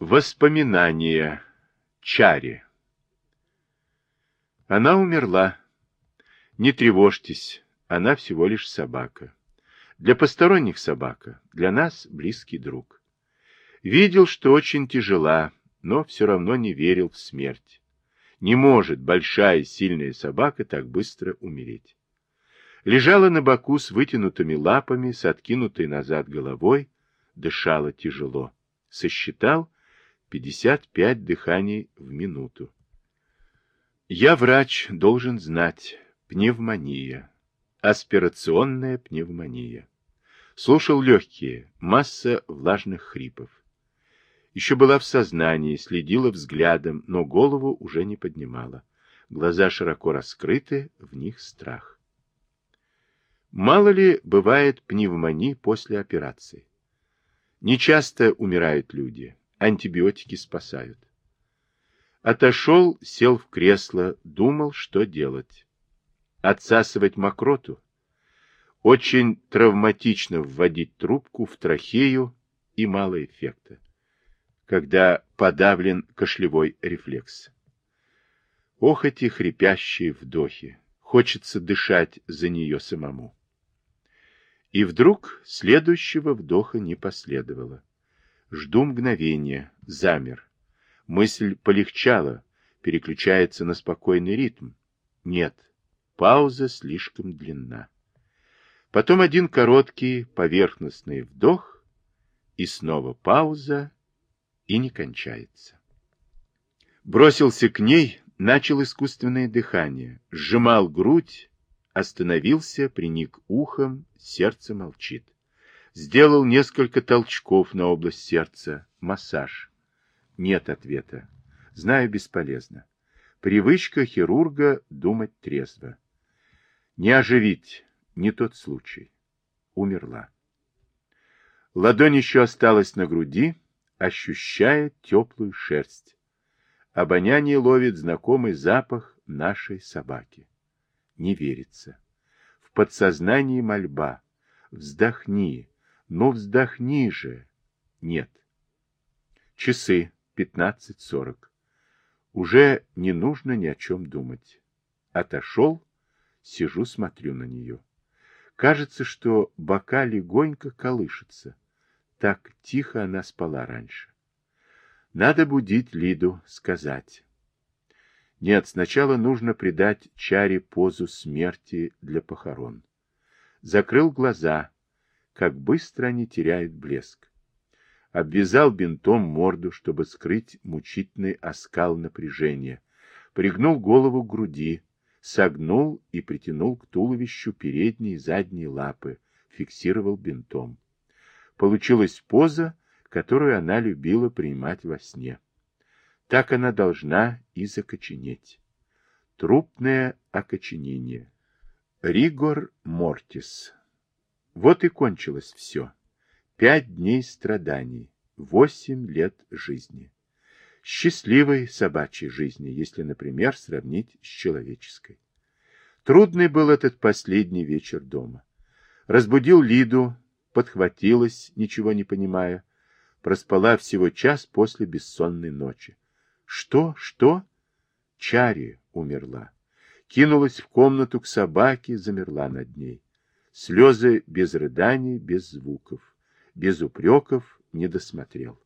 Воспоминания. Чари. Она умерла. Не тревожьтесь, она всего лишь собака. Для посторонних собака, для нас близкий друг. Видел, что очень тяжела, но все равно не верил в смерть. Не может большая сильная собака так быстро умереть. Лежала на боку с вытянутыми лапами, с откинутой назад головой, дышала тяжело. Сосчитал 55 дыханий в минуту. Я, врач, должен знать. Пневмония. Аспирационная пневмония. Слушал легкие, масса влажных хрипов. Еще была в сознании, следила взглядом, но голову уже не поднимала. Глаза широко раскрыты, в них страх. Мало ли бывает пневмонии после операции. Нечасто умирают люди, антибиотики спасают. Отошел, сел в кресло, думал, что делать. Отсасывать мокроту? Очень травматично вводить трубку в трахею и мало эффекта, когда подавлен кашлевой рефлекс. Ох, эти хрипящие вдохи! Хочется дышать за нее самому. И вдруг следующего вдоха не последовало. Жду мгновения, замер. Мысль полегчала, переключается на спокойный ритм. Нет, пауза слишком длинна. Потом один короткий поверхностный вдох, и снова пауза, и не кончается. Бросился к ней, начал искусственное дыхание, сжимал грудь, Остановился, приник ухом, сердце молчит. Сделал несколько толчков на область сердца. Массаж. Нет ответа. Знаю, бесполезно. Привычка хирурга думать трезво. Не оживить. Не тот случай. Умерла. Ладонь еще осталась на груди, ощущает теплую шерсть. Обоняние ловит знакомый запах нашей собаки не верится. В подсознании мольба. Вздохни, ну вздохни же. Нет. Часы 15.40. Уже не нужно ни о чем думать. Отошел, сижу, смотрю на нее. Кажется, что бока легонько колышется. Так тихо она спала раньше. Надо будить Лиду, сказать. Нет, сначала нужно придать чаре позу смерти для похорон. Закрыл глаза. Как быстро они теряют блеск. Обвязал бинтом морду, чтобы скрыть мучительный оскал напряжения. Пригнул голову к груди, согнул и притянул к туловищу передние и задние лапы, фиксировал бинтом. Получилась поза, которую она любила принимать во сне. Так она должна и закоченеть. Трупное окоченение. Ригор мортис. Вот и кончилось все. Пять дней страданий, восемь лет жизни. Счастливой собачьей жизни, если, например, сравнить с человеческой. Трудный был этот последний вечер дома. Разбудил Лиду, подхватилась, ничего не понимая. Проспала всего час после бессонной ночи. Что? Что? Чари умерла. Кинулась в комнату к собаке, замерла над ней. Слезы без рыданий, без звуков. Без упреков не досмотрел.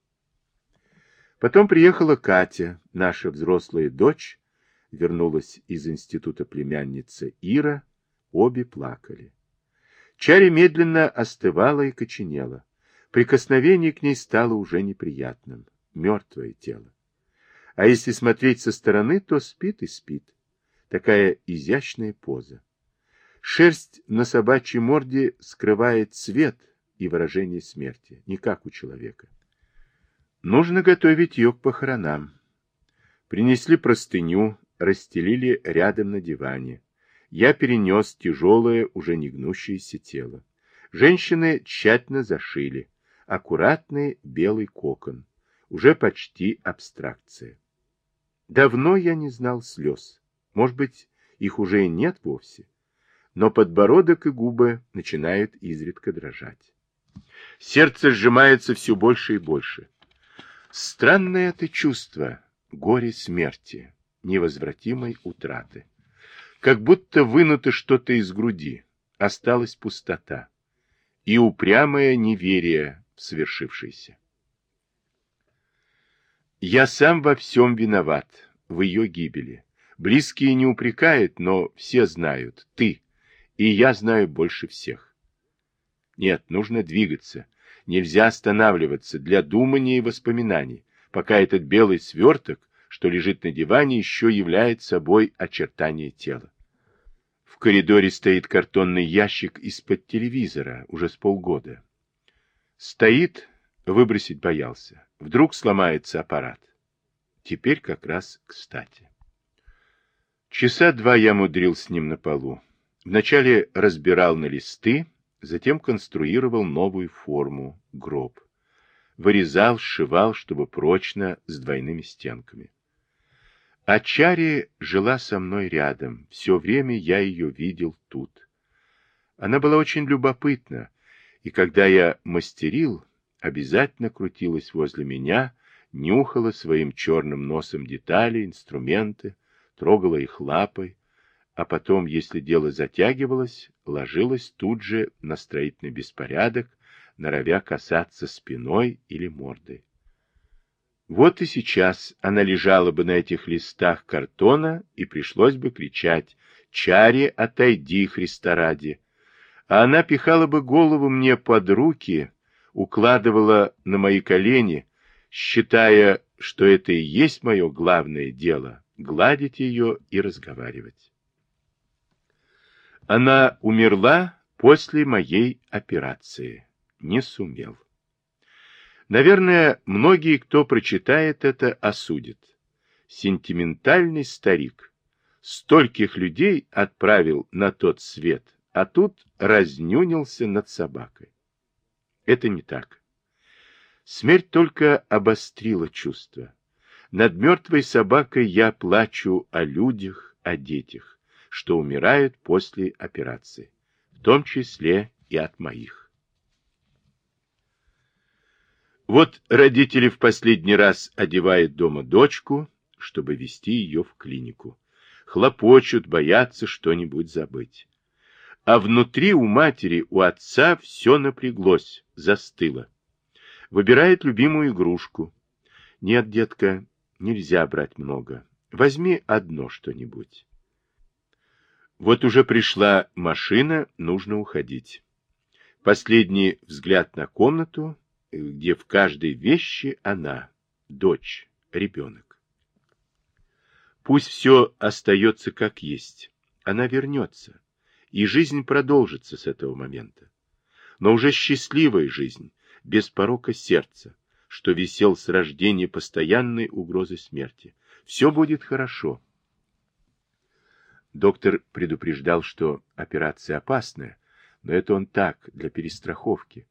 Потом приехала Катя, наша взрослая дочь, вернулась из института племянница Ира, обе плакали. Чари медленно остывала и коченела. Прикосновение к ней стало уже неприятным. Мертвое тело. А если смотреть со стороны, то спит и спит. Такая изящная поза. Шерсть на собачьей морде скрывает цвет и выражение смерти, не как у человека. Нужно готовить ее к похоронам. Принесли простыню, расстелили рядом на диване. Я перенес тяжелое, уже не гнущееся тело. Женщины тщательно зашили. Аккуратный белый кокон. Уже почти абстракция. Давно я не знал слез. Может быть, их уже и нет вовсе. Но подбородок и губы начинают изредка дрожать. Сердце сжимается все больше и больше. Странное это чувство горе смерти, невозвратимой утраты. Как будто вынуто что-то из груди, осталась пустота и упрямое неверие в свершившееся. Я сам во всем виноват, в ее гибели. Близкие не упрекают, но все знают, ты, и я знаю больше всех. Нет, нужно двигаться, нельзя останавливаться для думания и воспоминаний, пока этот белый сверток, что лежит на диване, еще является собой очертание тела. В коридоре стоит картонный ящик из-под телевизора уже с полгода. Стоит, выбросить боялся. Вдруг сломается аппарат. Теперь как раз кстати. Часа два я мудрил с ним на полу. Вначале разбирал на листы, затем конструировал новую форму, гроб. Вырезал, сшивал, чтобы прочно, с двойными стенками. А Чари жила со мной рядом. Все время я ее видел тут. Она была очень любопытна, и когда я мастерил, обязательно крутилась возле меня, нюхала своим черным носом детали, инструменты, трогала их лапой, а потом, если дело затягивалось, ложилась тут же на строительный беспорядок, норовя касаться спиной или мордой. Вот и сейчас она лежала бы на этих листах картона, и пришлось бы кричать «Чари, отойди, Христа ради!» А она пихала бы голову мне под руки, укладывала на мои колени, считая, что это и есть мое главное дело — гладить ее и разговаривать. Она умерла после моей операции. Не сумел. Наверное, многие, кто прочитает это, осудят. Сентиментальный старик. Стольких людей отправил на тот свет, а тут разнюнился над собакой. Это не так. Смерть только обострила чувства. Над мертвой собакой я плачу о людях, о детях, что умирают после операции, в том числе и от моих. Вот родители в последний раз одевают дома дочку, чтобы вести ее в клинику. Хлопочут, боятся что-нибудь забыть. А внутри у матери, у отца все напряглось, застыло. Выбирает любимую игрушку. Нет, детка, нельзя брать много. Возьми одно что-нибудь. Вот уже пришла машина, нужно уходить. Последний взгляд на комнату, где в каждой вещи она, дочь, ребенок. Пусть все остается как есть. Она вернется, и жизнь продолжится с этого момента. Но уже счастливая жизнь, без порока сердца, что висел с рождения постоянной угрозы смерти. Все будет хорошо. Доктор предупреждал, что операция опасная, но это он так, для перестраховки.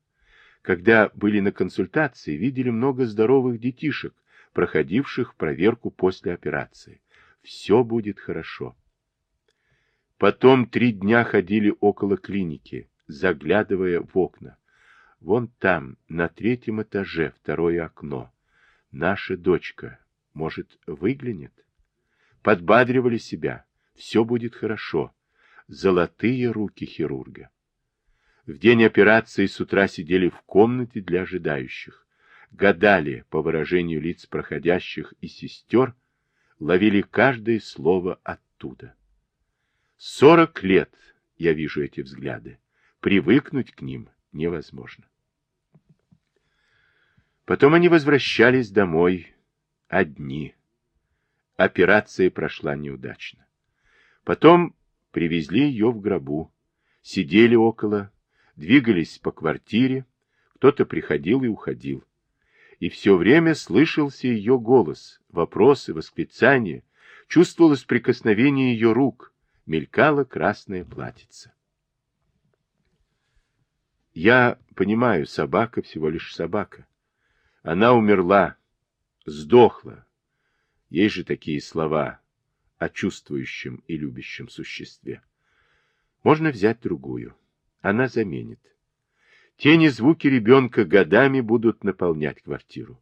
Когда были на консультации, видели много здоровых детишек, проходивших проверку после операции. Все будет хорошо. Потом три дня ходили около клиники, заглядывая в окна. Вон там, на третьем этаже, второе окно. Наша дочка, может, выглянет? Подбадривали себя. Все будет хорошо. Золотые руки хирурга. В день операции с утра сидели в комнате для ожидающих. Гадали, по выражению лиц проходящих и сестер, ловили каждое слово оттуда. Сорок лет я вижу эти взгляды. Привыкнуть к ним невозможно. Потом они возвращались домой одни. Операция прошла неудачно. Потом привезли ее в гробу, сидели около, двигались по квартире, кто-то приходил и уходил. И все время слышался ее голос, вопросы, восклицания, чувствовалось прикосновение ее рук, мелькала красная платьице. Я понимаю, собака всего лишь собака. Она умерла, сдохла. Есть же такие слова о чувствующем и любящем существе. Можно взять другую она заменит. Тени звуки ребенка годами будут наполнять квартиру.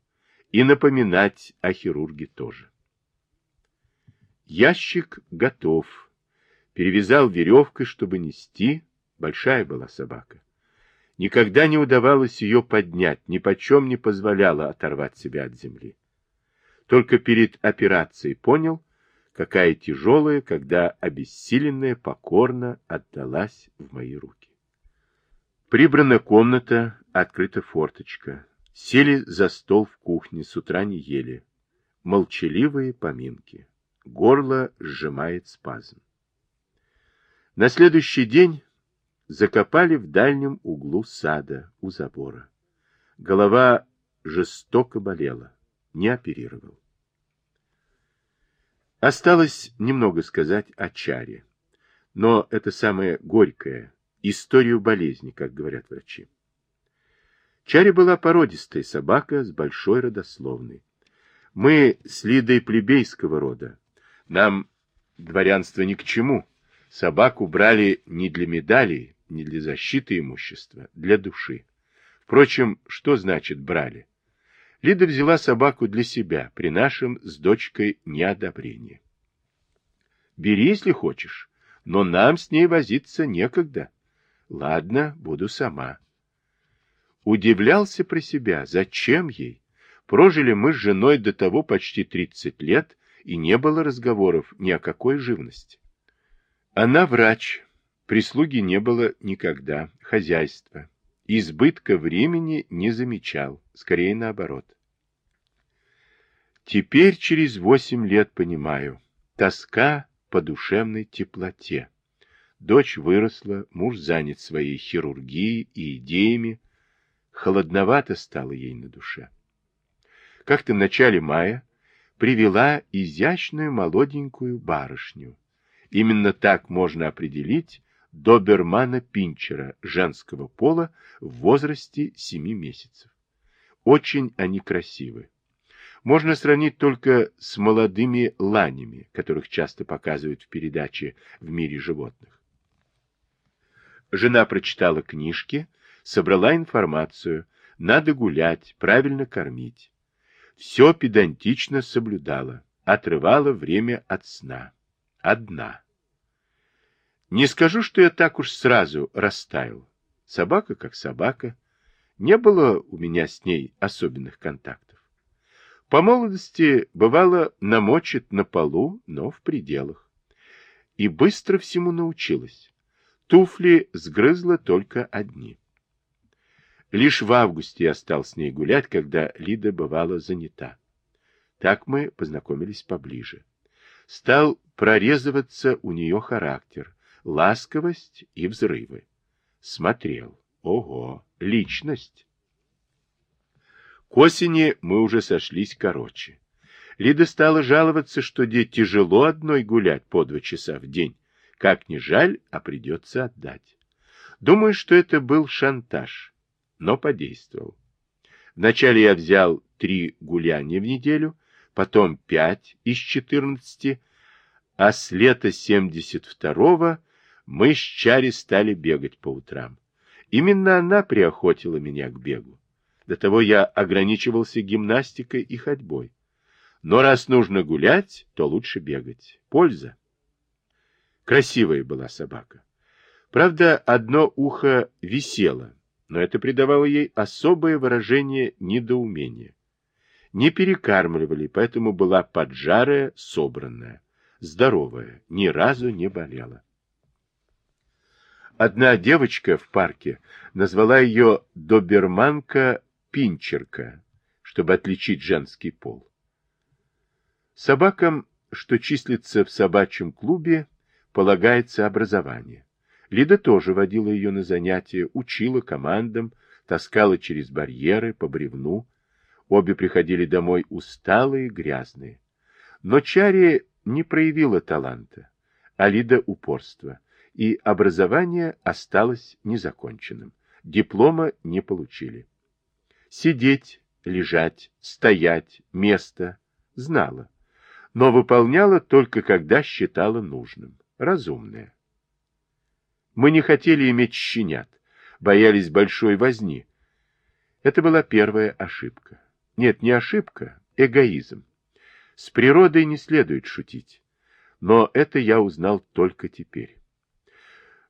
и напоминать о хирурге тоже. Ящик готов. Перевязал веревкой, чтобы нести. Большая была собака. Никогда не удавалось ее поднять, ни почем не позволяла оторвать себя от земли. Только перед операцией понял, какая тяжелая, когда обессиленная покорно отдалась в мои руки. Прибрана комната, открыта форточка. Сели за стол в кухне, с утра не ели. Молчаливые поминки. Горло сжимает спазм. На следующий день закопали в дальнем углу сада у забора. Голова жестоко болела, не оперировал. Осталось немного сказать о чаре, но это самое горькое, историю болезни, как говорят врачи. Чаре была породистая собака с большой родословной. Мы с Лидой плебейского рода. Нам дворянство ни к чему. Собаку брали не для медалей, не для защиты имущества, для души. Впрочем, что значит брали? Лида взяла собаку для себя при нашем с дочкой неодобрении. Бери, если хочешь, но нам с ней возиться некогда. Ладно, буду сама. Удивлялся про себя, зачем ей? Прожили мы с женой до того почти 30 лет, и не было разговоров ни о какой живности. Она врач, Прислуги не было никогда, хозяйства. Избытка времени не замечал, скорее наоборот. Теперь через восемь лет понимаю. Тоска по душевной теплоте. Дочь выросла, муж занят своей хирургией и идеями. Холодновато стало ей на душе. Как-то в начале мая привела изящную молоденькую барышню. Именно так можно определить добермана Пинчера женского пола в возрасте 7 месяцев. Очень они красивы. Можно сравнить только с молодыми ланями, которых часто показывают в передаче «В мире животных». Жена прочитала книжки, собрала информацию, надо гулять, правильно кормить. Все педантично соблюдала, отрывала время от сна. Одна. Не скажу, что я так уж сразу растаял. Собака как собака. Не было у меня с ней особенных контактов. По молодости, бывало, намочит на полу, но в пределах. И быстро всему научилась. Туфли сгрызла только одни. Лишь в августе я стал с ней гулять, когда Лида бывала занята. Так мы познакомились поближе. Стал прорезываться у нее характер, ласковость и взрывы. Смотрел. Ого, личность. К осени мы уже сошлись короче. Лида стала жаловаться, что ей тяжело одной гулять по два часа в день. Как ни жаль, а придется отдать. Думаю, что это был шантаж, но подействовал. Вначале я взял три гуляния в неделю, потом пять из четырнадцати, а с лета 72-го мы с Чари стали бегать по утрам. Именно она приохотила меня к бегу. До того я ограничивался гимнастикой и ходьбой. Но раз нужно гулять, то лучше бегать. Польза. Красивая была собака. Правда, одно ухо висело, но это придавало ей особое выражение недоумения. Не перекармливали, поэтому была поджарая, собранная, здоровая, ни разу не болела. Одна девочка в парке назвала ее доберманка-пинчерка, чтобы отличить женский пол. Собакам, что числится в собачьем клубе, полагается образование. Лида тоже водила ее на занятия, учила командам, таскала через барьеры по бревну. Обе приходили домой усталые, грязные. Но Чари не проявила таланта, а Лида — упорства и образование осталось незаконченным. Диплома не получили. Сидеть, лежать, стоять, место знала, но выполняла только когда считала нужным. Разумная. Мы не хотели иметь щенят, боялись большой возни. Это была первая ошибка. Нет, не ошибка, эгоизм. С природой не следует шутить. Но это я узнал только теперь.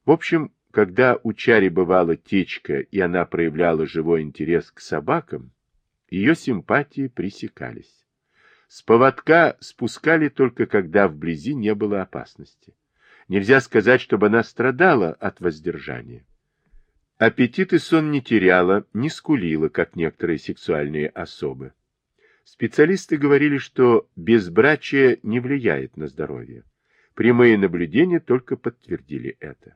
В общем, когда у Чари бывала течка, и она проявляла живой интерес к собакам, ее симпатии пресекались. С поводка спускали только когда вблизи не было опасности. Нельзя сказать, чтобы она страдала от воздержания. Аппетит и сон не теряла, не скулила, как некоторые сексуальные особы. Специалисты говорили, что безбрачие не влияет на здоровье. Прямые наблюдения только подтвердили это.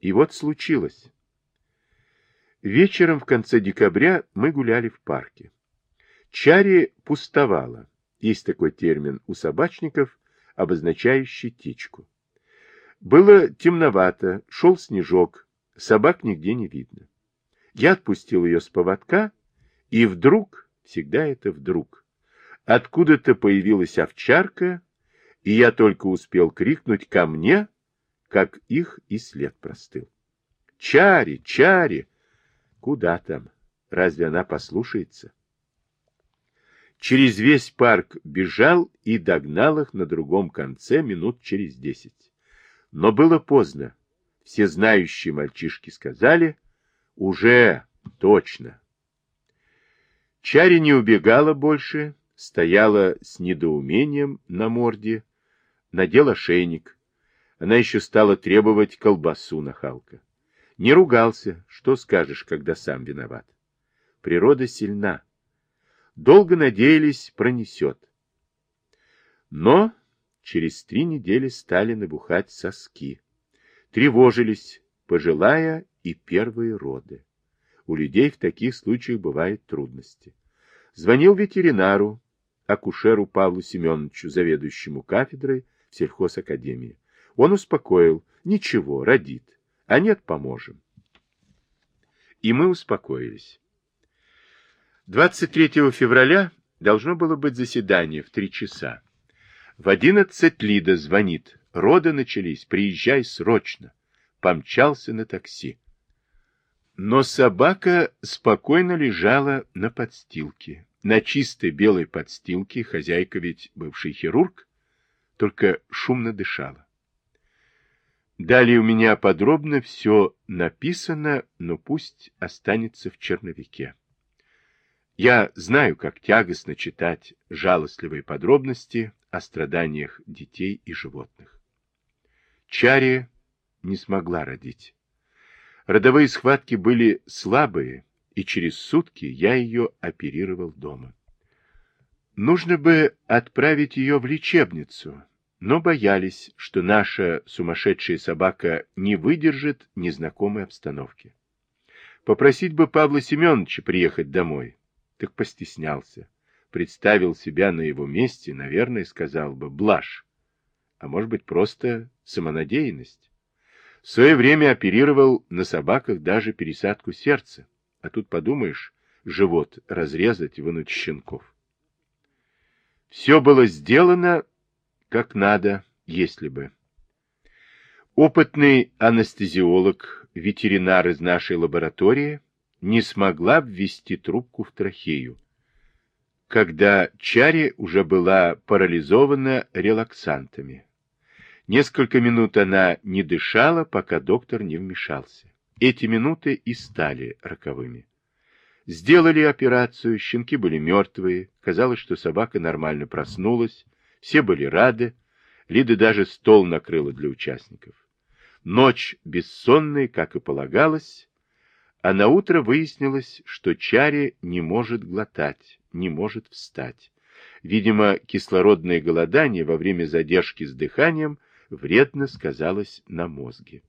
И вот случилось. Вечером в конце декабря мы гуляли в парке. Чари пустовала. Есть такой термин у собачников, обозначающий течку. Было темновато, шел снежок, собак нигде не видно. Я отпустил ее с поводка, и вдруг, всегда это вдруг, откуда-то появилась овчарка, и я только успел крикнуть ко мне, как их и след простыл. «Чари! Чари!» Куда там? Разве она послушается? Через весь парк бежал и догнал их на другом конце минут через десять. Но было поздно. Все знающие мальчишки сказали, уже точно. Чари не убегала больше, стояла с недоумением на морде, надела шейник. Она еще стала требовать колбасу нахалка. Не ругался, что скажешь, когда сам виноват. Природа сильна. Долго надеялись, пронесет. Но через три недели стали набухать соски. Тревожились, пожилая и первые роды. У людей в таких случаях бывают трудности. Звонил ветеринару, акушеру Павлу Семеновичу, заведующему кафедрой в сельхозакадемии. Он успокоил, ничего, родит а нет, поможем. И мы успокоились. 23 февраля должно было быть заседание в три часа. В одиннадцать Лида звонит. Роды начались, приезжай срочно. Помчался на такси. Но собака спокойно лежала на подстилке. На чистой белой подстилке, хозяйка ведь бывший хирург, только шумно дышала. Далее у меня подробно все написано, но пусть останется в черновике. Я знаю, как тягостно читать жалостливые подробности о страданиях детей и животных. Чари не смогла родить. Родовые схватки были слабые, и через сутки я ее оперировал дома. Нужно бы отправить ее в лечебницу, но боялись, что наша сумасшедшая собака не выдержит незнакомой обстановки. Попросить бы Павла Семеновича приехать домой, так постеснялся. Представил себя на его месте, наверное, сказал бы «блажь», а может быть просто самонадеянность. В свое время оперировал на собаках даже пересадку сердца, а тут подумаешь, живот разрезать вынуть щенков. Все было сделано как надо, если бы. Опытный анестезиолог, ветеринар из нашей лаборатории, не смогла ввести трубку в трахею, когда Чари уже была парализована релаксантами. Несколько минут она не дышала, пока доктор не вмешался. Эти минуты и стали роковыми. Сделали операцию, щенки были мертвые, казалось, что собака нормально проснулась, все были рады, Лида даже стол накрыла для участников. Ночь бессонная, как и полагалось, а на утро выяснилось, что Чари не может глотать, не может встать. Видимо, кислородное голодание во время задержки с дыханием вредно сказалось на мозге.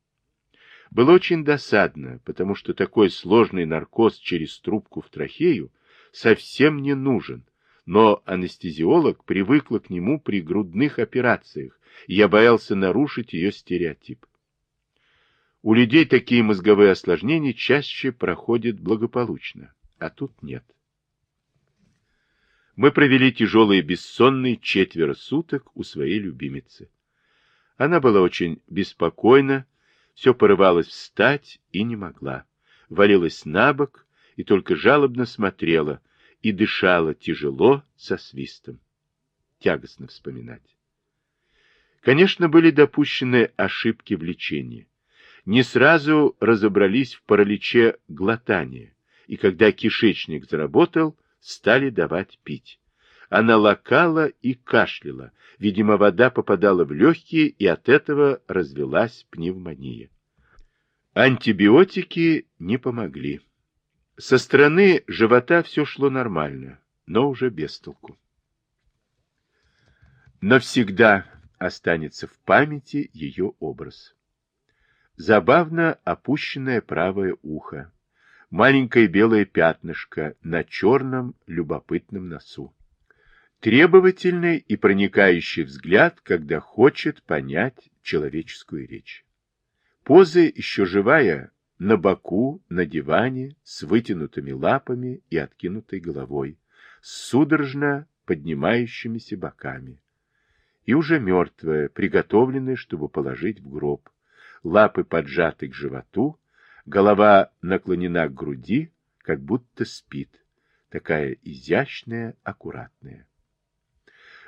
Было очень досадно, потому что такой сложный наркоз через трубку в трахею совсем не нужен, но анестезиолог привыкла к нему при грудных операциях, и я боялся нарушить ее стереотип. У людей такие мозговые осложнения чаще проходят благополучно, а тут нет. Мы провели тяжелые бессонные четверо суток у своей любимицы. Она была очень беспокойна, все порывалось встать и не могла. Валилась на бок и только жалобно смотрела, и дышала тяжело, со свистом. Тягостно вспоминать. Конечно, были допущены ошибки в лечении. Не сразу разобрались в параличе глотания, и когда кишечник заработал, стали давать пить. Она лакала и кашляла, видимо, вода попадала в легкие, и от этого развелась пневмония. Антибиотики не помогли. Со стороны живота все шло нормально, но уже без толку. Навсегда останется в памяти ее образ. Забавно опущенное правое ухо, маленькое белое пятнышко на черном любопытном носу. Требовательный и проникающий взгляд, когда хочет понять человеческую речь. Поза еще живая, на боку, на диване, с вытянутыми лапами и откинутой головой, с судорожно поднимающимися боками и уже мертвая, приготовленная, чтобы положить в гроб. Лапы поджаты к животу, голова наклонена к груди, как будто спит. Такая изящная, аккуратная.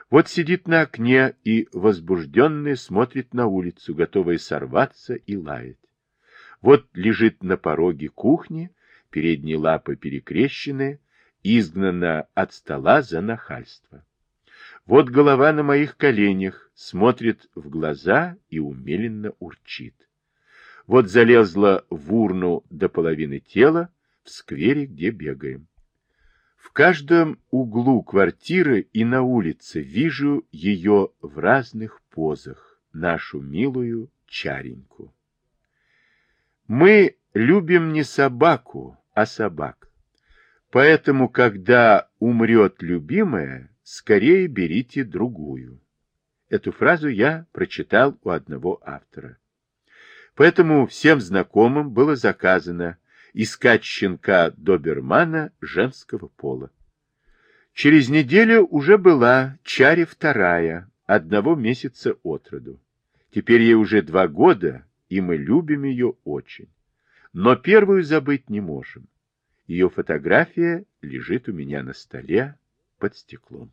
Вот сидит на окне и, возбужденная, смотрит на улицу, готовая сорваться и лаять. Вот лежит на пороге кухни, передние лапы перекрещены, изгнана от стола за нахальство. Вот голова на моих коленях, смотрит в глаза и умеленно урчит. Вот залезла в урну до половины тела, в сквере, где бегаем. В каждом углу квартиры и на улице вижу ее в разных позах, нашу милую чареньку. Мы любим не собаку, а собак. Поэтому, когда умрет любимая, скорее берите другую. Эту фразу я прочитал у одного автора. Поэтому всем знакомым было заказано искать щенка добермана женского пола. Через неделю уже была Чаре вторая, одного месяца от роду. Теперь ей уже два года, и мы любим ее очень. Но первую забыть не можем. Ее фотография лежит у меня на столе под стеклом.